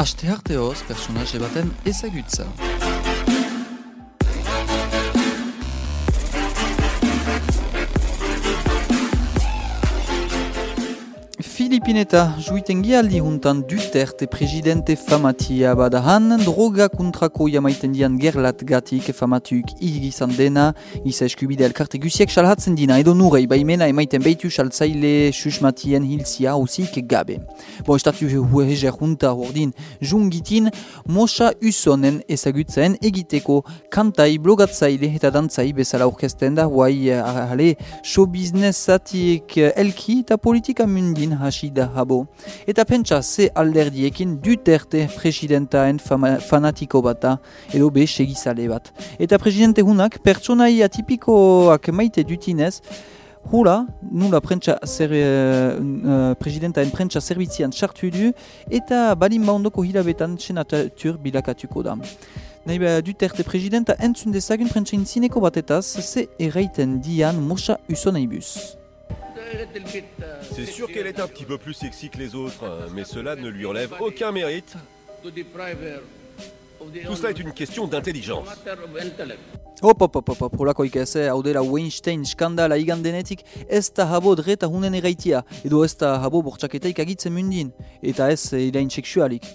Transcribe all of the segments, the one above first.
Aste harteoz, personaje baten ezagutza. Filipineta juiten gialdi juntan Duterte presidente famatia badahan, droga kontrako jamaiten dian gerlat gatik famatuk igizan dena, isa eskubide elkarte gusiek salhatzen dina, edo nurei baimena emaiten beitu saltzaile susmatien hilzia hausik gabe. Bo, estatu hueger junta hordin jungitin, mosa usonen ezagutzen egiteko kantai blogatzaile eta dantzai bezala orkesten da, huai, ahale, show business atik elki eta politika mundin hasi da habo. Eta pentsa ze alderdiekin Duterte presidentaen fanatiko bata edo be segizale bat. Eta presidente hunak pertsonai atipikoak maite dutinez, Hula, nula prentsa zer, uh, presidentaen prentsa zerbitzian sartu du eta balin baundoko hilabetan senatur bilakatuko da. Nahi ba, Duterte presidenta entzun dezagun prentsa intzineko batetaz, ze erraiten dian Mosha Usonaibus. C'est sûr qu'elle est un petit peu plus sexy que les autres, mais cela ne lui enlève aucun mérite. Tout cela est une question d'intelligence. Hop, hop, hop, hop, holako ikese, hau dela Weinstein skandala igan denetik, ez da habo dreta hunen eraitia, edo ez da habo bortxaketaik agitzen mundin, eta ez ilain seksualik.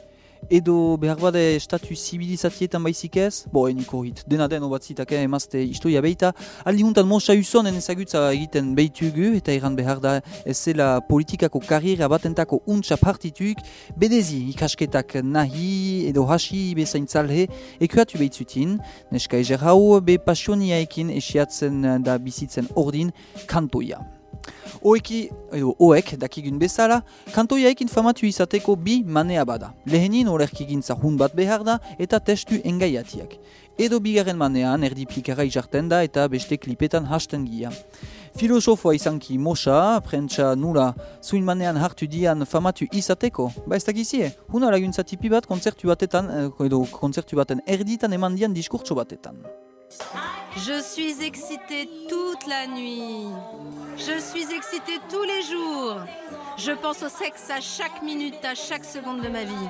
Edo behar bade estatu zibilizatietan baizik ez, bo, eniko hit, dena den obatzitak emazte istoia beita, aldi juntan Mosa Usonen ezagutza egiten behitugu, eta eran behar da ez zela politikako karriera batentako untsa partituk, bedezi ikasketak nahi edo hasi bezain zalhe, ekuatu behitzutin, neska ezer hau be pasioniaekin esiatzen da bizitzen ordin kantoia. Oeki, edo oek dakigun bezala, kantoiaekin famatu izateko bi manea bada. Lehenin olerkigintza hun bat behar da eta testu engaiatiak. Edo bigarren manean erdi plikara izarten da eta beste klipetan hasten gia. Filosofoa izanki Mosa, prentsa nula, zuin manean hartu dian famatu izateko. Ba ez dakizie, huna laguntza tipi bat konzertu batetan, eh, edo konzertu baten erditan eman dian diskurtso batetan. Je suis excitée toute la nuit. Je suis excitée tous les jours. Je pense au sexe à chaque minute, à chaque seconde de ma vie.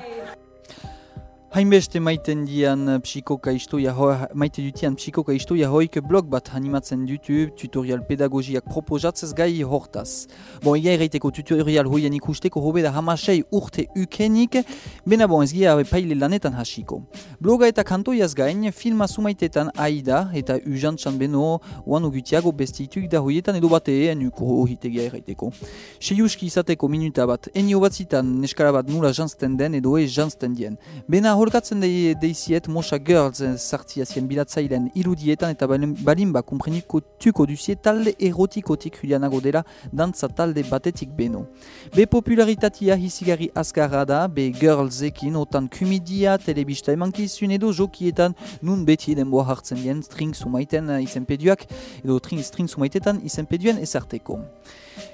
Hainbeste maiten dian psikoka istoia maite dutian psikoka istoia hoik blog bat animatzen dutu tutorial pedagogiak proposatzez gai hortaz. Bon, ia erreiteko tutorial hoien ikusteko hobe da hamasei urte ukenik, bena bon ez gira paile lanetan hasiko. Bloga eta kantoiaz gain, filma sumaitetan aida eta ujantzan beno oan ogutiago bestituk da hoietan edo bateen uko horitegia erreiteko. Seiuski izateko minuta bat, enio batzitan neskara bat nula jantzten den edo e jantzten dien. Bena Holkatzen deiziet Mosa Girls sartzia zien bilatzailen irudietan eta balimba kumpreniko tuko duzie talde erotikotik julianago dela dantza talde batetik beno. Be popularitatea hizigarri azkarra da, be girlsekin otan kumidia, telebista emankizun edo jokietan nun beti denboa hartzen dien string sumaiten izenpeduak edo string sumaitetan izenpeduen ezarteko.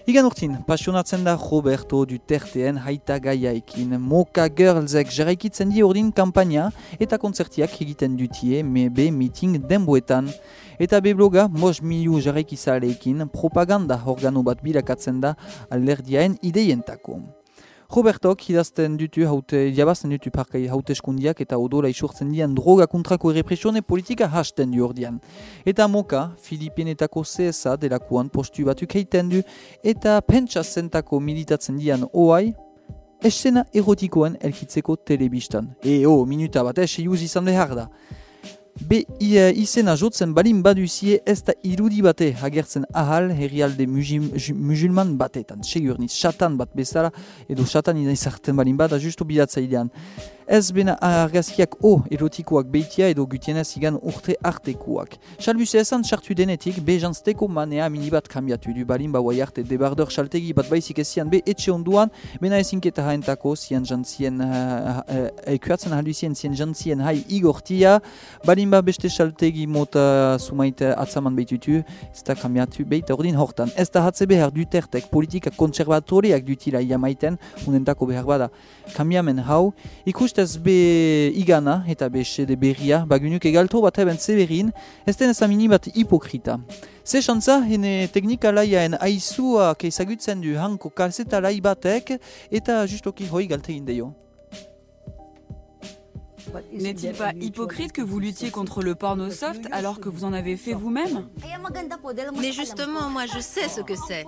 Igan urtin, pasionatzen da Roberto Duterteen haita gaiaekin. Moka Girlsek jarraikitzen di ordin kampaina eta konzertiak egiten dutie be meeting denboetan. Eta be bloga mos miliu jarraikizaleekin propaganda organo bat bilakatzen da alderdiaen ideientako. Robertok idazten dutu haute, jabazten dutu parkai haute eskundiak eta odola isurtzen dian droga kontrako errepresione politika hasten du ordian. Eta moka, Filipinetako CSA delakuan postu batuk heiten du eta pentsa zentako militatzen dian oai, esena erotikoen elkitzeko telebistan. E, oh, minuta bat, esi juz izan behar da. Be izena jotzen balin baduzie ez da irudi bate agertzen ahal herrialde musulman batetan. Segur niz, satan bat bezala edo satan izartzen balin bada justu bidatzailean. Ez bena argazkiak o erotikoak beitia edo gutienez igan urte artekoak. Salbuse esan sartu denetik, be jantzteko manea minibat kambiatu du balin bauai arte debardor saltegi bat baizik ezian be etxe onduan, bena ezinketa haentako zian jantzien, uh, uh, ekuatzen haluzien zian jantzien hai igortia, balin ba beste saltegi mota sumaite atzaman behitutu, ez da kambiatu behit ordin hortan. Ez da hatze behar dutertek politika konservatoriak dutila iamaiten, unentako behar bada kambiamen hau, ikus ustez be igana eta be sede berria, bagunuk egalto bat eben zeberin, ez den ezamini bat hipokrita. Ze xantza, hene teknika laiaen aizua keizagutzen du hanko kalzeta lai batek eta justoki hoi galte indeio. N'est-il pas hypocrite que vous luttiez contre le porno soft alors que vous en avez fait vous-même Mais justement, moi je sais ce que c'est.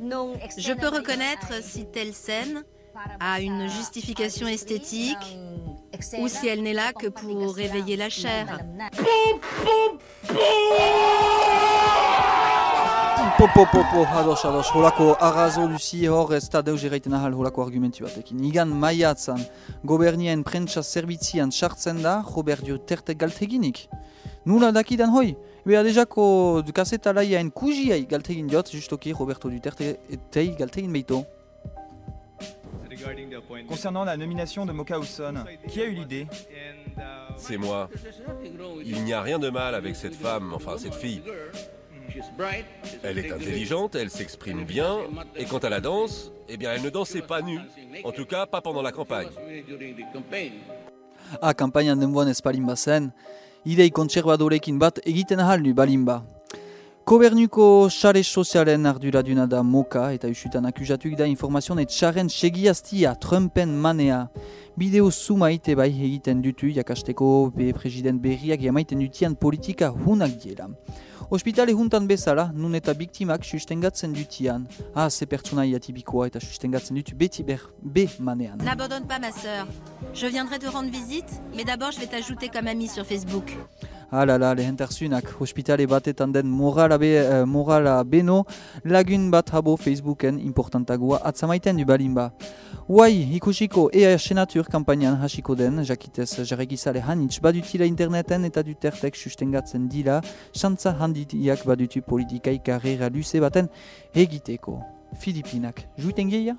Je peux reconnaître si telle scène a une justification esthétique ou si elle n'est là que pour réveiller la chair. Popopopo, ados, ados, holako arrazo duzi hor ez da deus erraiten ahal holako argumenti batekin. Igan maiatzan, gobernien prentsa zerbitzian sartzen da, Robert Duterte galteginik. Nula dakidan hoi? Bea dejako kaseta laiaen kujiai galtegin diot, justoki Roberto Duterte etei galtegin beito. Concernant la nomination de Moka Husson, qui a eu l'idée? C'est moi. Il n'y a rien de mal avec cette femme, enfin cette fille. Elle est intelligente, elle s'exprime bien, et quant à la danse, eh bien elle ne dansait pas nue. En tout cas, pas pendant la campagne. Ah, kampainan denboan ez balin bazen, idei kontserbadorekin bat egiten ahal nu balin ba. Gobernuko sare sozialen arduraduna da moka eta usutan akuzatuik da informazion et txaren segiaztia Trumpen manea. Bideo zumaite bai egiten dutu jakasteko be president berriak jamaiten dutian politika hunak diela. Hospitale juntan bezala, nun eta biktimak sustengatzen dutian. Ah, ze pertsonaia atibikoa eta sustengatzen dutu beti ber be manean. N'abandonne pas ma sœur. Je viendrai te rendre visite, mais d'abord je vais t'ajouter comme amie sur Facebook. Alala, lehentarzunak, hospitale batetan den morala, be, uh, morala beno, lagun bat habo Facebooken importantagoa atzamaiten du balin ba. Uai, ikusiko EA Senatur kampainan hasiko den, jakitez jarregizale hanitz badutila interneten eta dutertek sustengatzen dila, xantza handiak badutu politikai karrera luze baten egiteko. Filipinak, juiten geia?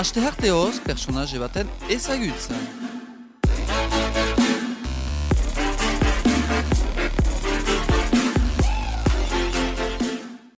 Aste harteoz, personaje baten ezagutzen.